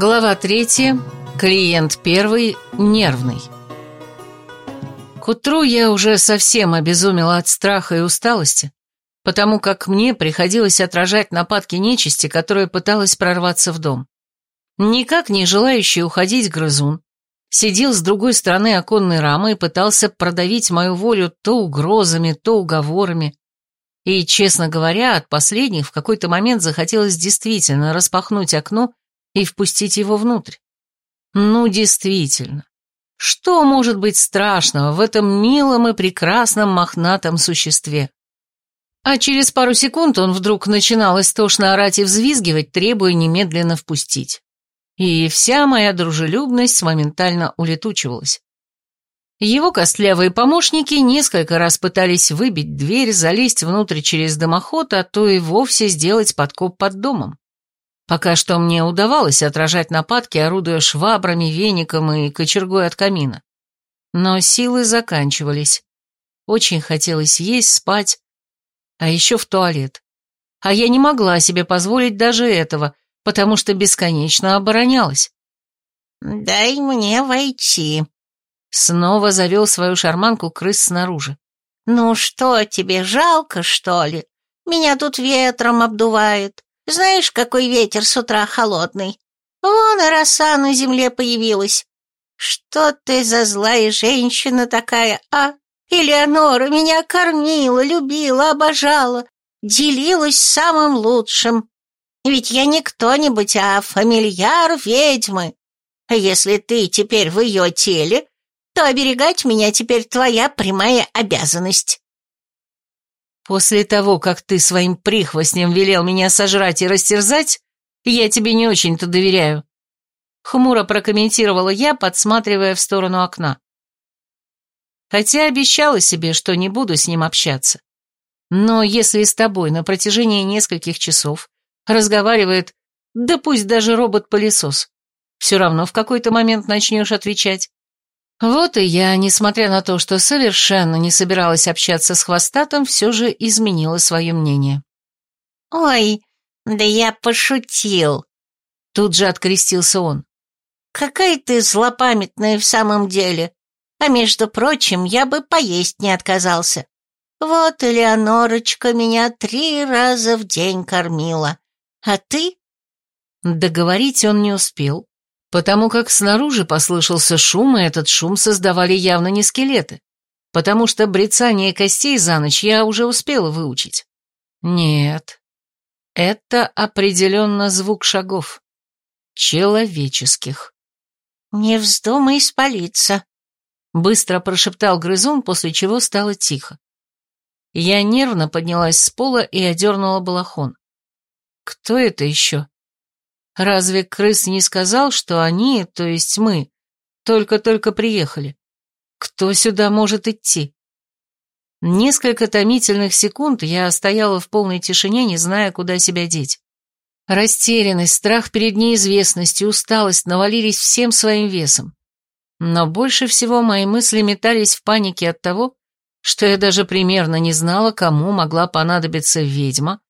Глава третья. Клиент первый. Нервный. К утру я уже совсем обезумела от страха и усталости, потому как мне приходилось отражать нападки нечисти, которая пыталась прорваться в дом. Никак не желающий уходить грызун сидел с другой стороны оконной рамы и пытался продавить мою волю то угрозами, то уговорами. И, честно говоря, от последних в какой-то момент захотелось действительно распахнуть окно и впустить его внутрь. Ну, действительно. Что может быть страшного в этом милом и прекрасном мохнатом существе? А через пару секунд он вдруг начинал истошно орать и взвизгивать, требуя немедленно впустить. И вся моя дружелюбность моментально улетучивалась. Его костлявые помощники несколько раз пытались выбить дверь, залезть внутрь через дымоход, а то и вовсе сделать подкоп под домом. Пока что мне удавалось отражать нападки, орудуя швабрами, веником и кочергой от камина. Но силы заканчивались. Очень хотелось есть, спать, а еще в туалет. А я не могла себе позволить даже этого, потому что бесконечно оборонялась. «Дай мне войти», — снова завел свою шарманку крыс снаружи. «Ну что, тебе жалко, что ли? Меня тут ветром обдувает. Знаешь, какой ветер с утра холодный? Вон и роса на земле появилась. Что ты за злая женщина такая, а? Элеонора меня кормила, любила, обожала, делилась самым лучшим. Ведь я не кто-нибудь, а фамильяр ведьмы. А если ты теперь в ее теле, то оберегать меня теперь твоя прямая обязанность. После того, как ты своим прихвостнем велел меня сожрать и растерзать, я тебе не очень-то доверяю. Хмуро прокомментировала я, подсматривая в сторону окна. Хотя обещала себе, что не буду с ним общаться. Но если с тобой на протяжении нескольких часов разговаривает, да пусть даже робот-пылесос, все равно в какой-то момент начнешь отвечать. Вот и я, несмотря на то, что совершенно не собиралась общаться с хвостатом, все же изменила свое мнение. «Ой, да я пошутил!» Тут же открестился он. «Какая ты злопамятная в самом деле! А между прочим, я бы поесть не отказался. Вот Элеонорочка меня три раза в день кормила. А ты?» Договорить он не успел, потому как снаружи послышался шум, и этот шум создавали явно не скелеты, потому что брецание костей за ночь я уже успела выучить. Нет, это определенно звук шагов. Человеческих. «Не вздумай спалиться», — быстро прошептал грызун, после чего стало тихо. Я нервно поднялась с пола и одернула балахон. Кто это еще? Разве крыс не сказал, что они, то есть мы, только-только приехали? Кто сюда может идти? Несколько томительных секунд я стояла в полной тишине, не зная, куда себя деть. Растерянность, страх перед неизвестностью, усталость навалились всем своим весом. Но больше всего мои мысли метались в панике от того, что я даже примерно не знала, кому могла понадобиться ведьма,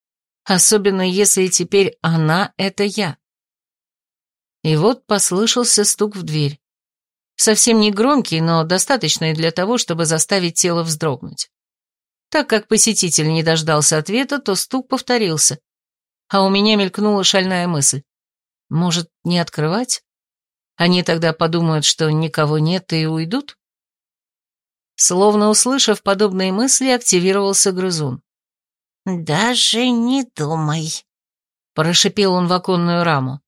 особенно если теперь она — это я. И вот послышался стук в дверь. Совсем не громкий, но достаточный для того, чтобы заставить тело вздрогнуть. Так как посетитель не дождался ответа, то стук повторился. А у меня мелькнула шальная мысль. Может, не открывать? Они тогда подумают, что никого нет и уйдут? Словно услышав подобные мысли, активировался грызун. «Даже не думай», — прошипел он в оконную раму.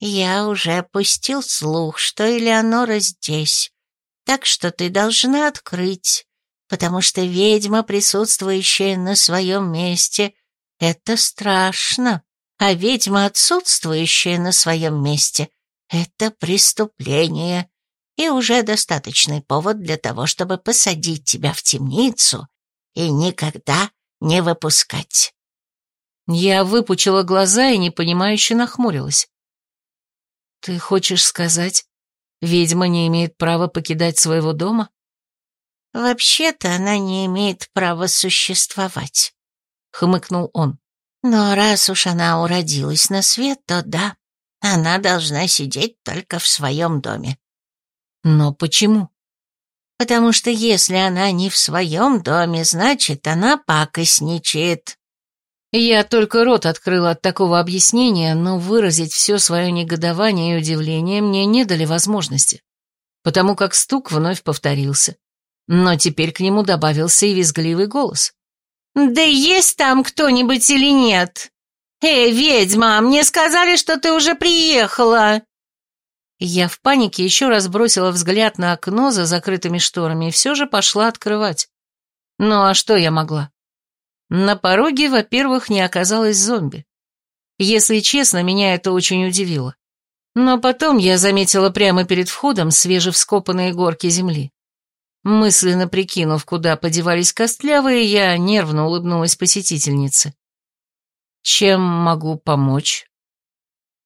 «Я уже опустил слух, что Элеонора здесь, так что ты должна открыть, потому что ведьма, присутствующая на своем месте, — это страшно, а ведьма, отсутствующая на своем месте, — это преступление, и уже достаточный повод для того, чтобы посадить тебя в темницу и никогда не выпускать». Я выпучила глаза и непонимающе нахмурилась. «Ты хочешь сказать, ведьма не имеет права покидать своего дома?» «Вообще-то она не имеет права существовать», — хмыкнул он. «Но раз уж она уродилась на свет, то да, Она должна сидеть только в своем доме. Но почему? Потому что если она не в своем доме, значит, она пакостничает. Я только рот открыла от такого объяснения, но выразить все свое негодование и удивление мне не дали возможности, потому как стук вновь повторился. Но теперь к нему добавился и визгливый голос. «Да есть там кто-нибудь или нет? Эй, ведьма, мне сказали, что ты уже приехала!» Я в панике еще раз бросила взгляд на окно за закрытыми шторами и все же пошла открывать. Ну а что я могла? На пороге, во-первых, не оказалось зомби. Если честно, меня это очень удивило. Но потом я заметила прямо перед входом свежевскопанные горки земли. Мысленно прикинув, куда подевались костлявые, я нервно улыбнулась посетительнице. «Чем могу помочь?»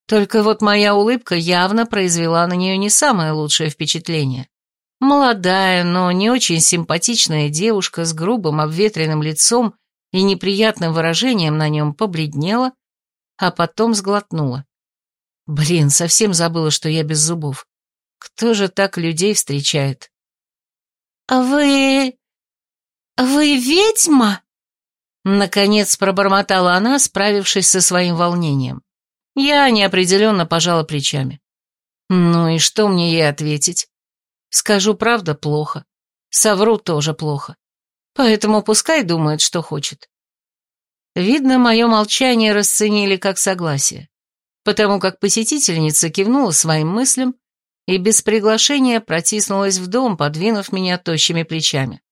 Только вот моя улыбка явно произвела на нее не самое лучшее впечатление. Молодая, но не очень симпатичная девушка с грубым обветренным лицом и неприятным выражением на нем побледнела, а потом сглотнула. Блин, совсем забыла, что я без зубов. Кто же так людей встречает? «А «Вы... вы ведьма?» Наконец пробормотала она, справившись со своим волнением. Я неопределенно пожала плечами. Ну и что мне ей ответить? Скажу правда, плохо. Совру тоже плохо. Поэтому пускай думает, что хочет. Видно, мое молчание расценили как согласие, потому как посетительница кивнула своим мыслям и без приглашения протиснулась в дом, подвинув меня тощими плечами.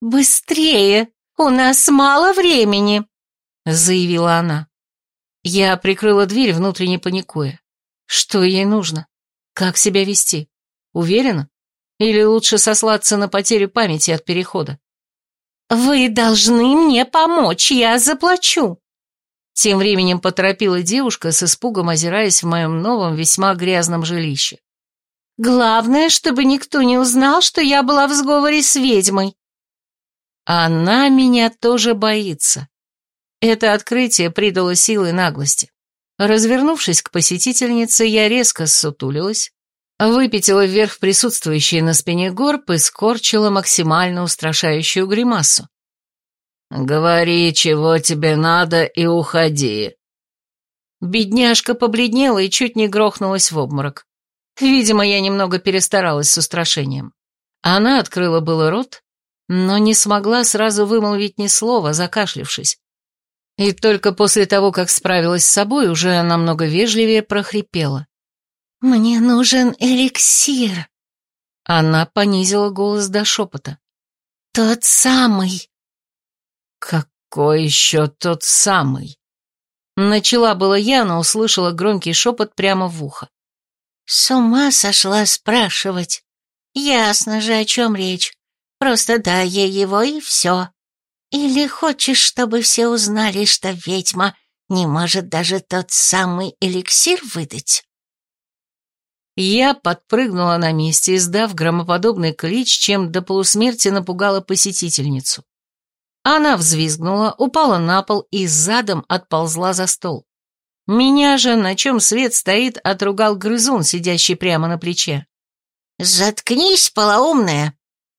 «Быстрее! У нас мало времени!» — заявила она. Я прикрыла дверь, внутренне паникуя. Что ей нужно? Как себя вести? Уверена? Или лучше сослаться на потерю памяти от перехода? «Вы должны мне помочь, я заплачу!» Тем временем поторопила девушка, с испугом озираясь в моем новом, весьма грязном жилище. «Главное, чтобы никто не узнал, что я была в сговоре с ведьмой». Она меня тоже боится. Это открытие придало силы наглости. Развернувшись к посетительнице, я резко ссутулилась, выпятила вверх присутствующие на спине горб и скорчила максимально устрашающую гримасу. «Говори, чего тебе надо, и уходи». Бедняжка побледнела и чуть не грохнулась в обморок. Видимо, я немного перестаралась с устрашением. Она открыла было рот, но не смогла сразу вымолвить ни слова, закашлившись. И только после того, как справилась с собой, уже намного вежливее прохрипела. «Мне нужен эликсир». Она понизила голос до шепота. «Тот самый». «Какой еще тот самый?» Начала было я, но услышала громкий шепот прямо в ухо. «С ума сошла спрашивать. Ясно же, о чем речь. Просто дай ей его, и все». Или хочешь, чтобы все узнали, что ведьма не может даже тот самый эликсир выдать?» Я подпрыгнула на месте, издав громоподобный клич, чем до полусмерти напугала посетительницу. Она взвизгнула, упала на пол и задом отползла за стол. Меня же, на чем свет стоит, отругал грызун, сидящий прямо на плече. «Заткнись, полоумная!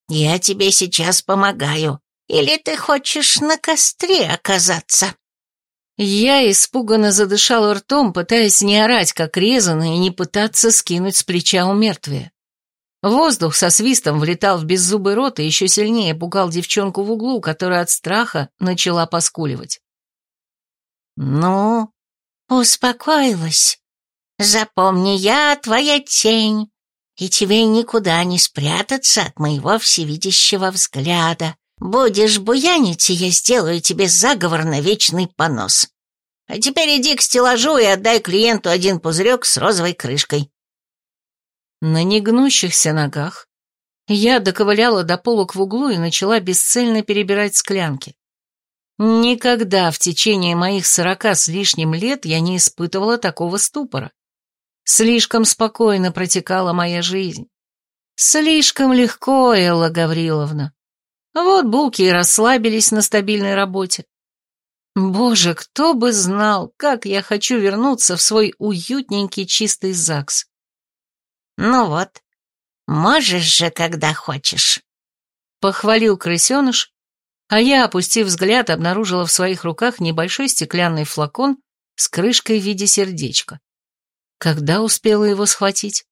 Я тебе сейчас помогаю. Или ты хочешь на костре оказаться?» Я испуганно задышала ртом, пытаясь не орать, как резано, и не пытаться скинуть с плеча у мертвия. Воздух со свистом влетал в беззубый рот и еще сильнее пугал девчонку в углу, которая от страха начала поскуливать. «Ну, успокоилась. Запомни, я твоя тень, и тебе никуда не спрятаться от моего всевидящего взгляда. Будешь буянить, я сделаю тебе заговор на вечный понос. А теперь иди к стеллажу и отдай клиенту один пузырек с розовой крышкой». На негнущихся ногах я доковыляла до полок в углу и начала бесцельно перебирать склянки. Никогда в течение моих сорока с лишним лет я не испытывала такого ступора. Слишком спокойно протекала моя жизнь. Слишком легко, Элла Гавриловна. Вот булки и расслабились на стабильной работе. Боже, кто бы знал, как я хочу вернуться в свой уютненький чистый ЗАГС. Ну вот, можешь же, когда хочешь. Похвалил крысеныш, а я, опустив взгляд, обнаружила в своих руках небольшой стеклянный флакон с крышкой в виде сердечка. Когда успела его схватить?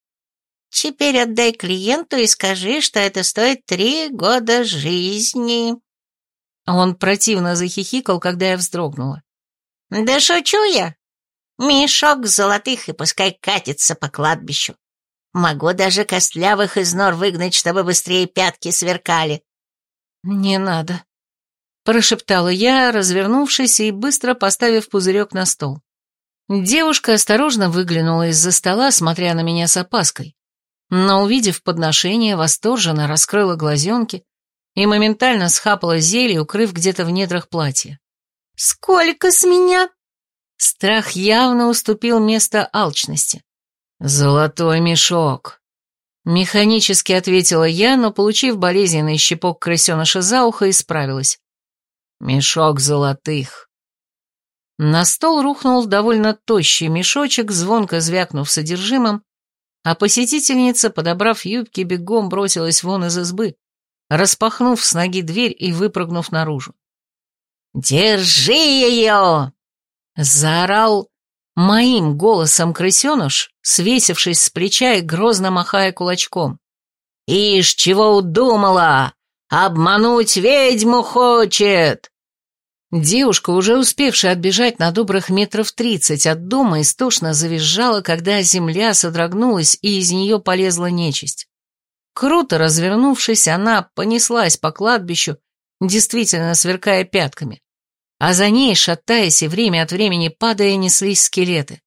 Теперь отдай клиенту и скажи, что это стоит три года жизни. Он противно захихикал, когда я вздрогнула. «Да шучу я. Мешок золотых и пускай катится по кладбищу. Могу даже костлявых из нор выгнать, чтобы быстрее пятки сверкали». «Не надо», — прошептала я, развернувшись и быстро поставив пузырек на стол. Девушка осторожно выглянула из-за стола, смотря на меня с опаской, но, увидев подношение, восторженно раскрыла глазенки и моментально схапала зелье, укрыв где-то в недрах платья. «Сколько с меня?» Страх явно уступил место алчности. «Золотой мешок!» Механически ответила я, но, получив болезненный щепок крысеныша за ухо, исправилась. «Мешок золотых!» На стол рухнул довольно тощий мешочек, звонко звякнув содержимым, а посетительница, подобрав юбки, бегом бросилась вон из избы, распахнув с ноги дверь и выпрыгнув наружу. «Держи ее!» Заорал моим голосом крысеныш, свесившись с плеча и грозно махая кулачком. «Ишь, чего удумала! Обмануть ведьму хочет!» Девушка, уже успевшая отбежать на добрых метров тридцать от дома, истошно завизжала, когда земля содрогнулась, и из нее полезла нечисть. Круто развернувшись, она понеслась по кладбищу, действительно сверкая пятками. А за ней, шатаясь и время от времени падая, неслись скелеты.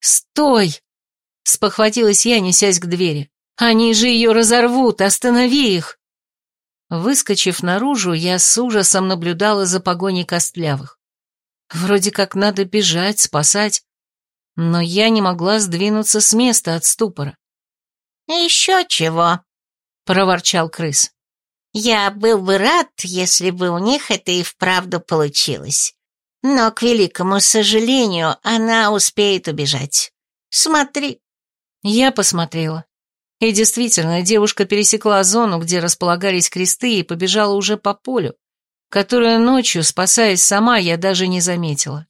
«Стой!» — спохватилась я, несясь к двери. «Они же ее разорвут! Останови их!» Выскочив наружу, я с ужасом наблюдала за погоней костлявых. Вроде как надо бежать, спасать, но я не могла сдвинуться с места от ступора. «Еще чего?» проворчал крыс. «Я был бы рад, если бы у них это и вправду получилось. Но, к великому сожалению, она успеет убежать. Смотри». Я посмотрела. И действительно, девушка пересекла зону, где располагались кресты, и побежала уже по полю, которое ночью, спасаясь сама, я даже не заметила.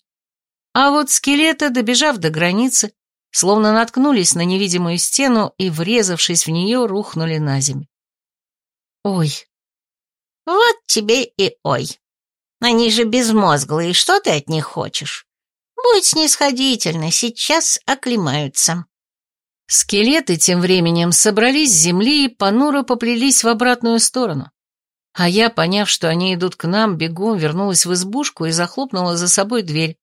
А вот скелеты, добежав до границы, словно наткнулись на невидимую стену и, врезавшись в нее, рухнули на землю. Ой. Вот тебе и ой. Они же безмозглые, что ты от них хочешь? Будь снисходительна, сейчас оклемаются. Скелеты тем временем собрались с земли и понуро поплелись в обратную сторону. А я, поняв, что они идут к нам, бегом вернулась в избушку и захлопнула за собой дверь,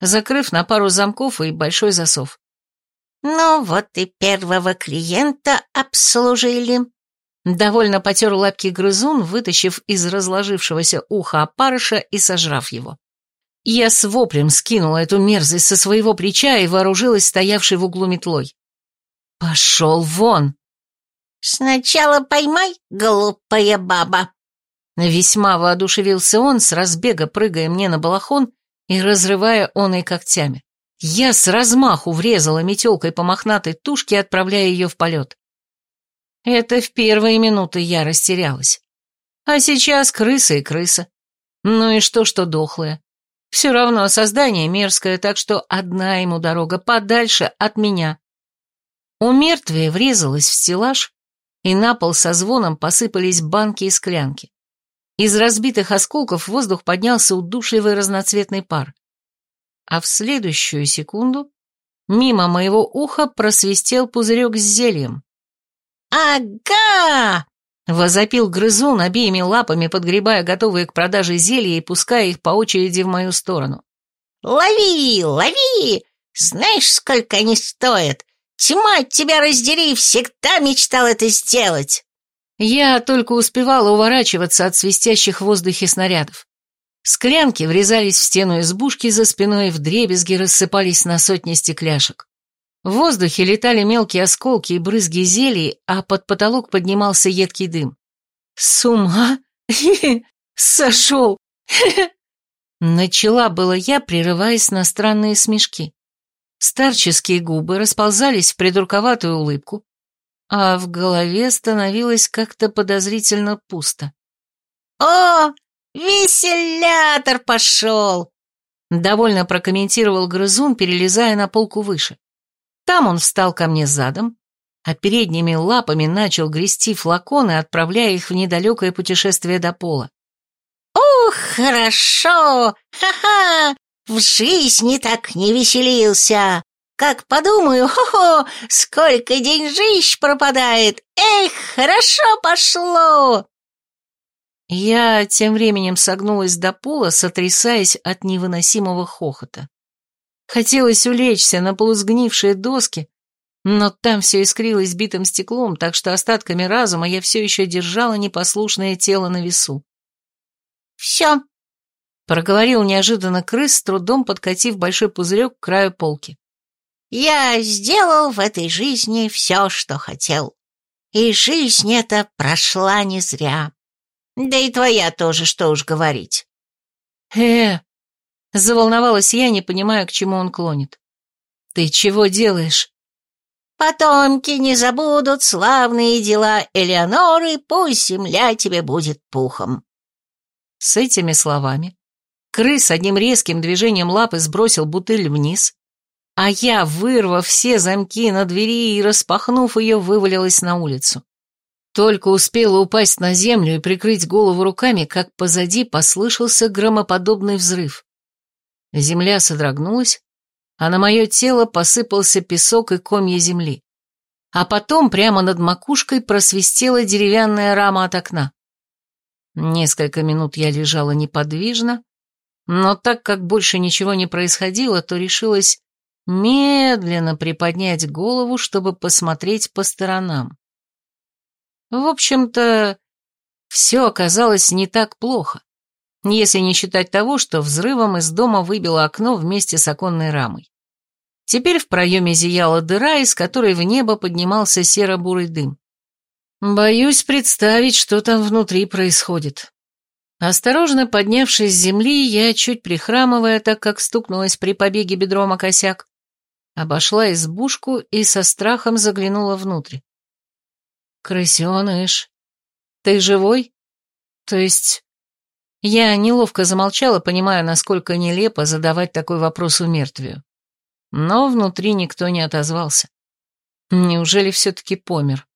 закрыв на пару замков и большой засов. «Ну вот и первого клиента обслужили». Довольно потер лапки грызун, вытащив из разложившегося уха опарыша и сожрав его. Я с воплем скинула эту мерзость со своего плеча и вооружилась стоявшей в углу метлой. «Пошел вон!» «Сначала поймай, глупая баба!» Весьма воодушевился он, с разбега прыгая мне на балахон и разрывая он и когтями. Я с размаху врезала метелкой по мохнатой тушке, отправляя ее в полет. Это в первые минуты я растерялась. А сейчас крыса и крыса. Ну и что, что дохлая. Все равно создание мерзкое, так что одна ему дорога подальше от меня. У мертвия врезалась в стеллаж, и на пол со звоном посыпались банки и склянки. Из разбитых осколков в воздух поднялся удушливый разноцветный пар а в следующую секунду мимо моего уха просвистел пузырек с зельем. «Ага!» — возопил грызун, обеими лапами подгребая готовые к продаже зелья и пуская их по очереди в мою сторону. «Лови, лови! Знаешь, сколько они стоят? Тьма тебя раздери, всегда мечтал это сделать!» Я только успевала уворачиваться от свистящих в воздухе снарядов. Склянки врезались в стену избушки за спиной вдребезги рассыпались на сотни стекляшек. В воздухе летали мелкие осколки и брызги зелий, а под потолок поднимался едкий дым. «С ума? Сошел! Начала было я, прерываясь на странные смешки. Старческие губы расползались в придурковатую улыбку, а в голове становилось как-то подозрительно пусто. «О, веселятор пошел!» Довольно прокомментировал грызун, перелезая на полку выше. Там он встал ко мне задом, а передними лапами начал грести флаконы, отправляя их в недалекое путешествие до пола. «Ух, хорошо! Ха-ха! В жизни так не веселился! Как подумаю, хо-хо, сколько деньжищ пропадает! Эх, хорошо пошло!» Я тем временем согнулась до пола, сотрясаясь от невыносимого хохота. Хотелось улечься на полусгнившие доски, но там все искрилось битым стеклом, так что остатками разума я все еще держала непослушное тело на весу. «Все», — проговорил неожиданно крыс, с трудом подкатив большой пузырек к краю полки. «Я сделал в этой жизни все, что хотел. И жизнь эта прошла не зря. Да и твоя тоже, что уж говорить. Э, заволновалась я, не понимая, к чему он клонит. Ты чего делаешь? Потомки не забудут славные дела Элеоноры, пусть земля тебе будет пухом. С этими словами крыс одним резким движением лапы сбросил бутыль вниз, а я, вырвав все замки на двери и распахнув ее, вывалилась на улицу. Только успела упасть на землю и прикрыть голову руками, как позади послышался громоподобный взрыв. Земля содрогнулась, а на мое тело посыпался песок и комья земли. А потом прямо над макушкой просвистела деревянная рама от окна. Несколько минут я лежала неподвижно, но так как больше ничего не происходило, то решилась медленно приподнять голову, чтобы посмотреть по сторонам. В общем-то, все оказалось не так плохо, если не считать того, что взрывом из дома выбило окно вместе с оконной рамой. Теперь в проеме зияла дыра, из которой в небо поднимался серо-бурый дым. Боюсь представить, что там внутри происходит. Осторожно поднявшись с земли, я, чуть прихрамывая, так как стукнулась при побеге бедром о косяк, обошла избушку и со страхом заглянула внутрь. «Крысеныш, ты живой? То есть...» Я неловко замолчала, понимая, насколько нелепо задавать такой вопрос у мертвию. Но внутри никто не отозвался. Неужели все-таки помер?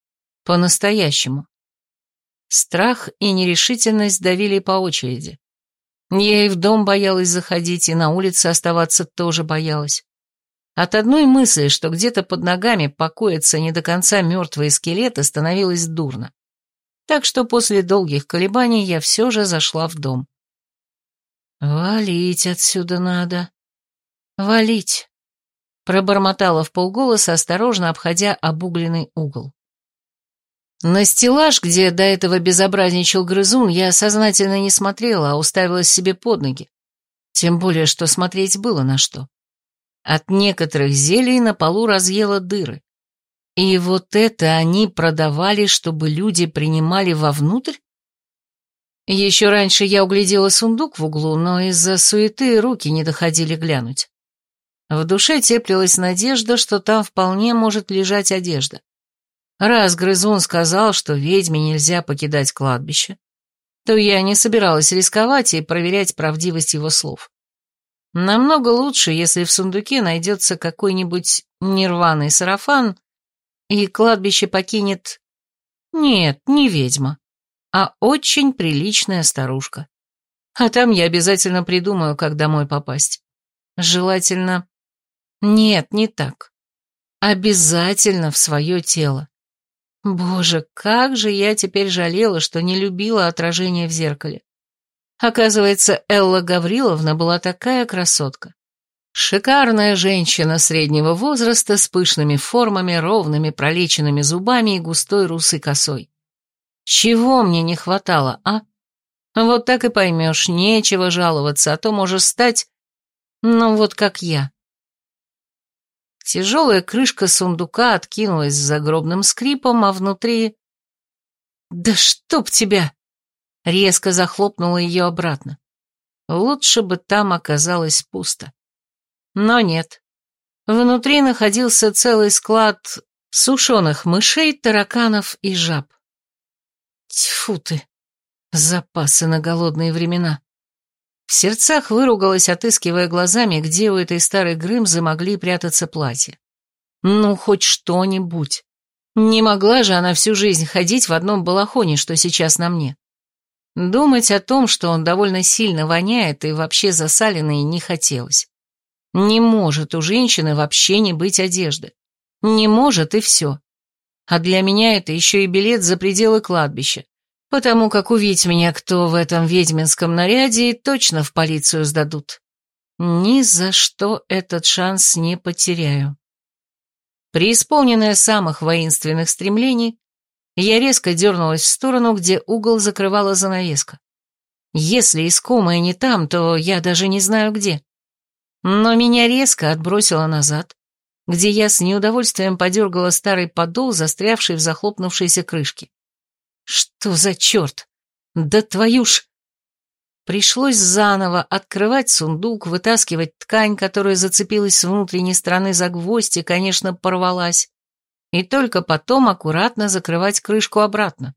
По-настоящему. Страх и нерешительность давили по очереди. Я и в дом боялась заходить, и на улице оставаться тоже боялась. От одной мысли, что где-то под ногами покоятся не до конца мертвые скелеты, становилось дурно. Так что после долгих колебаний я все же зашла в дом. «Валить отсюда надо. Валить», — пробормотала в полголоса, осторожно обходя обугленный угол. На стеллаж, где до этого безобразничал грызун, я сознательно не смотрела, а уставилась себе под ноги. Тем более, что смотреть было на что. От некоторых зелий на полу разъело дыры. И вот это они продавали, чтобы люди принимали вовнутрь? Еще раньше я углядела сундук в углу, но из-за суеты руки не доходили глянуть. В душе теплилась надежда, что там вполне может лежать одежда. Раз грызун сказал, что ведьме нельзя покидать кладбище, то я не собиралась рисковать и проверять правдивость его слов. Намного лучше, если в сундуке найдется какой-нибудь нерваный сарафан, и кладбище покинет... Нет, не ведьма, а очень приличная старушка. А там я обязательно придумаю, как домой попасть. Желательно... Нет, не так. Обязательно в свое тело. Боже, как же я теперь жалела, что не любила отражение в зеркале. Оказывается, Элла Гавриловна была такая красотка. Шикарная женщина среднего возраста с пышными формами, ровными пролеченными зубами и густой русой косой. Чего мне не хватало, а? Вот так и поймешь, нечего жаловаться, а то можешь стать, ну вот как я. Тяжелая крышка сундука откинулась с загробным скрипом, а внутри... «Да чтоб тебя!» Резко захлопнула ее обратно. Лучше бы там оказалось пусто. Но нет. Внутри находился целый склад сушеных мышей, тараканов и жаб. Тьфу ты, запасы на голодные времена. В сердцах выругалась, отыскивая глазами, где у этой старой Грымзы могли прятаться платья. Ну, хоть что-нибудь. Не могла же она всю жизнь ходить в одном балахоне, что сейчас на мне. Думать о том, что он довольно сильно воняет и вообще засаленный, не хотелось. Не может у женщины вообще не быть одежды. Не может и все. А для меня это еще и билет за пределы кладбища, потому как увидеть меня кто в этом ведьминском наряде точно в полицию сдадут. Ни за что этот шанс не потеряю. Преисполненная самых воинственных стремлений, я резко дернулась в сторону, где угол закрывала занавеска. Если искомая не там, то я даже не знаю где. Но меня резко отбросило назад, где я с неудовольствием подергала старый подол, застрявший в захлопнувшейся крышке. Что за черт? Да твою ж... Пришлось заново открывать сундук, вытаскивать ткань, которая зацепилась с внутренней стороны за гвоздь и, конечно, порвалась, и только потом аккуратно закрывать крышку обратно.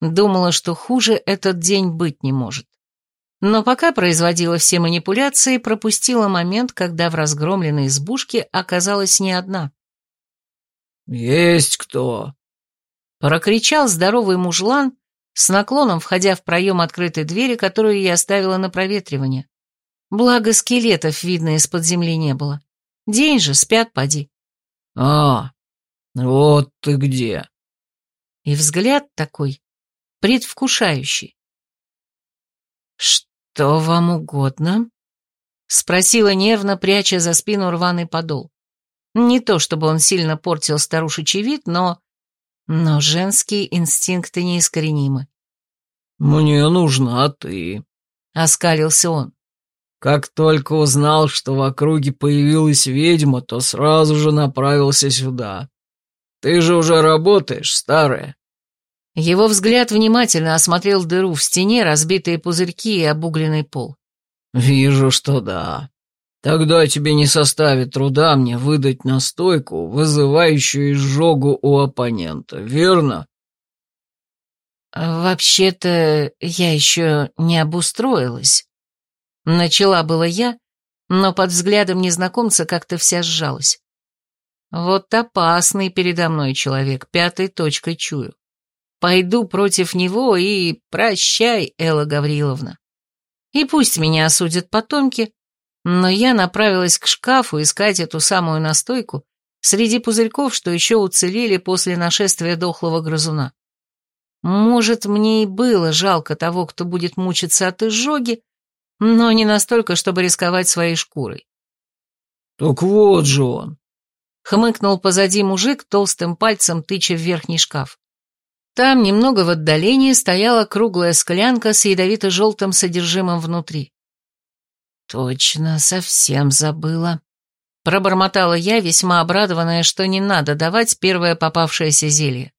Думала, что хуже этот день быть не может. Но пока производила все манипуляции, пропустила момент, когда в разгромленной избушке оказалась не одна. «Есть кто?» Прокричал здоровый мужлан, с наклоном входя в проем открытой двери, которую я оставила на проветривание. Благо скелетов, видно, из-под земли не было. День же, спят, поди. «А, вот ты где!» И взгляд такой, предвкушающий. «Что вам угодно?» — спросила нервно, пряча за спину рваный подол. Не то чтобы он сильно портил старушечий вид, но но женские инстинкты неискоренимы. «Мне нужна ты», — оскалился он. «Как только узнал, что в округе появилась ведьма, то сразу же направился сюда. Ты же уже работаешь, старая». Его взгляд внимательно осмотрел дыру в стене, разбитые пузырьки и обугленный пол. «Вижу, что да. Тогда тебе не составит труда мне выдать настойку, вызывающую изжогу у оппонента, верно? Вообще-то я еще не обустроилась. Начала было я, но под взглядом незнакомца как-то вся сжалась. Вот опасный передо мной человек, пятой точкой чую. Пойду против него и прощай, Элла Гавриловна. И пусть меня осудят потомки, но я направилась к шкафу искать эту самую настойку среди пузырьков, что еще уцелели после нашествия дохлого грызуна. Может, мне и было жалко того, кто будет мучиться от изжоги, но не настолько, чтобы рисковать своей шкурой. «Так вот же он!» — хмыкнул позади мужик, толстым пальцем тыча в верхний шкаф. Там, немного в отдалении, стояла круглая склянка с ядовито-желтым содержимым внутри. «Точно, совсем забыла». Пробормотала я, весьма обрадованная, что не надо давать первое попавшееся зелье.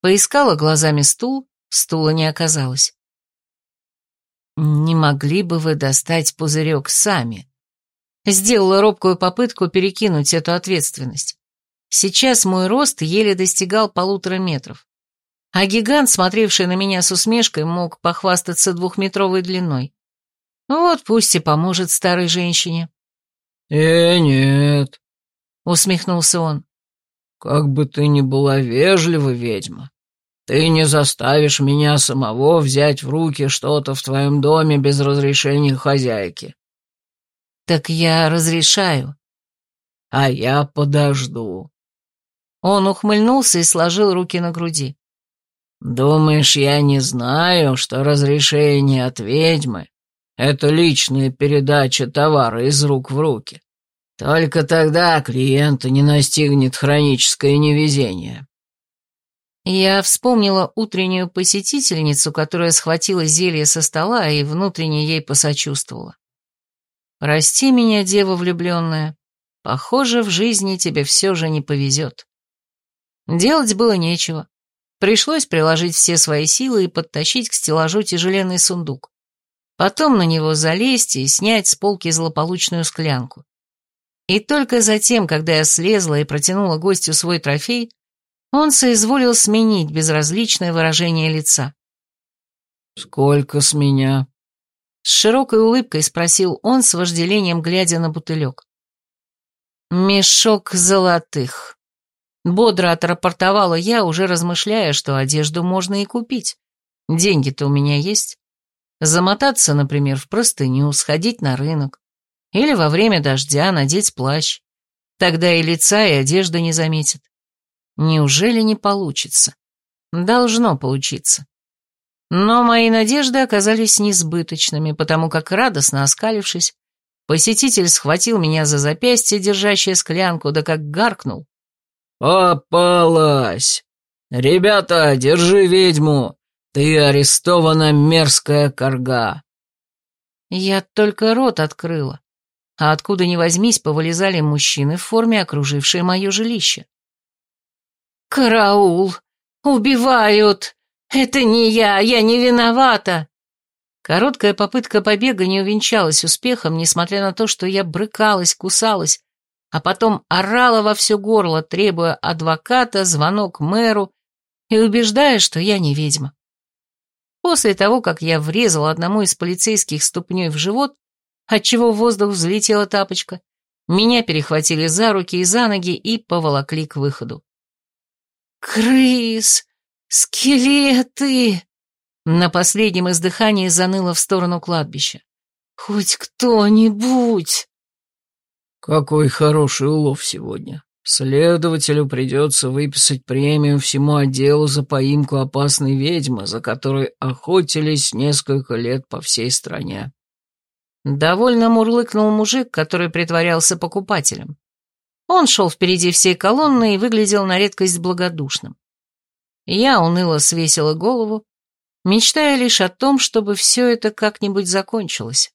Поискала глазами стул, стула не оказалось. «Не могли бы вы достать пузырек сами?» Сделала робкую попытку перекинуть эту ответственность. Сейчас мой рост еле достигал полутора метров. А гигант, смотревший на меня с усмешкой, мог похвастаться двухметровой длиной. Вот пусть и поможет старой женщине. «Э, нет», — усмехнулся он. «Как бы ты ни была вежлива, ведьма, ты не заставишь меня самого взять в руки что-то в твоем доме без разрешения хозяйки». «Так я разрешаю». «А я подожду». Он ухмыльнулся и сложил руки на груди. «Думаешь, я не знаю, что разрешение от ведьмы это личная передача товара из рук в руки. Только тогда клиента не настигнет хроническое невезение. Я вспомнила утреннюю посетительницу, которая схватила зелье со стола и внутренне ей посочувствовала. «Прости меня, дева влюбленная. Похоже, в жизни тебе все же не повезет». Делать было нечего. Пришлось приложить все свои силы и подтащить к стеллажу тяжеленный сундук. Потом на него залезть и снять с полки злополучную склянку. И только затем, когда я слезла и протянула гостю свой трофей, он соизволил сменить безразличное выражение лица. «Сколько с меня?» С широкой улыбкой спросил он с вожделением, глядя на бутылек. «Мешок золотых». Бодро отрапортовала я, уже размышляя, что одежду можно и купить. Деньги-то у меня есть. Замотаться, например, в простыню, сходить на рынок. Или во время дождя надеть плащ. Тогда и лица, и одежда не заметят. Неужели не получится? Должно получиться. Но мои надежды оказались несбыточными, потому как, радостно оскалившись, посетитель схватил меня за запястье, держащее склянку, да как гаркнул. «Попалась! Ребята, держи ведьму! Ты арестована, мерзкая корга!» Я только рот открыла, а откуда ни возьмись, повылезали мужчины в форме, окружившие мое жилище. «Караул! Убивают!» «Это не я, я не виновата!» Короткая попытка побега не увенчалась успехом, несмотря на то, что я брыкалась, кусалась, а потом орала во все горло, требуя адвоката, звонок мэру и убеждая, что я не ведьма. После того, как я врезала одному из полицейских ступней в живот, отчего в воздух взлетела тапочка, меня перехватили за руки и за ноги и поволокли к выходу. «Крыс! «Скелеты!» На последнем издыхании заныло в сторону кладбища. «Хоть кто-нибудь!» «Какой хороший улов сегодня. Следователю придется выписать премию всему отделу за поимку опасной ведьмы, за которой охотились несколько лет по всей стране». Довольно мурлыкнул мужик, который притворялся покупателем. Он шел впереди всей колонны и выглядел на редкость благодушным. Я уныло свесила голову, мечтая лишь о том, чтобы все это как-нибудь закончилось.